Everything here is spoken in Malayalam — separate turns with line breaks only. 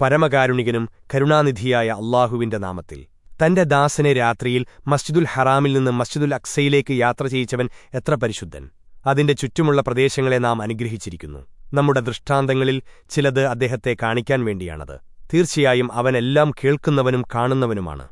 പരമകാരുണികനും കരുണാനിധിയായ അള്ളാഹുവിന്റെ നാമത്തിൽ. തന്റെ ദാസനെ രാത്രിയിൽ മസ്ജിദുൽ ഹറാമിൽ നിന്ന് മസ്ജിദുൽ അക്സയിലേക്ക് യാത്ര ചെയ്യിച്ചവൻ എത്ര പരിശുദ്ധൻ. അതിന്റെ ചുറ്റുമുള്ള പ്രദേശങ്ങളെ നാം അനുഗ്രഹിച്ചിരിക്കുന്നു. നമ്മുടെ ദൃഷ്ടാന്തങ്ങളിൽ ചിലത് അദ്ദേഹത്തെ കാണിക്കാൻ വേണ്ടിയാണത്. തീർച്ചയായും അവനെല്ലാം കേൾക്കുന്നവനും കാണുന്നവനുമാണ്.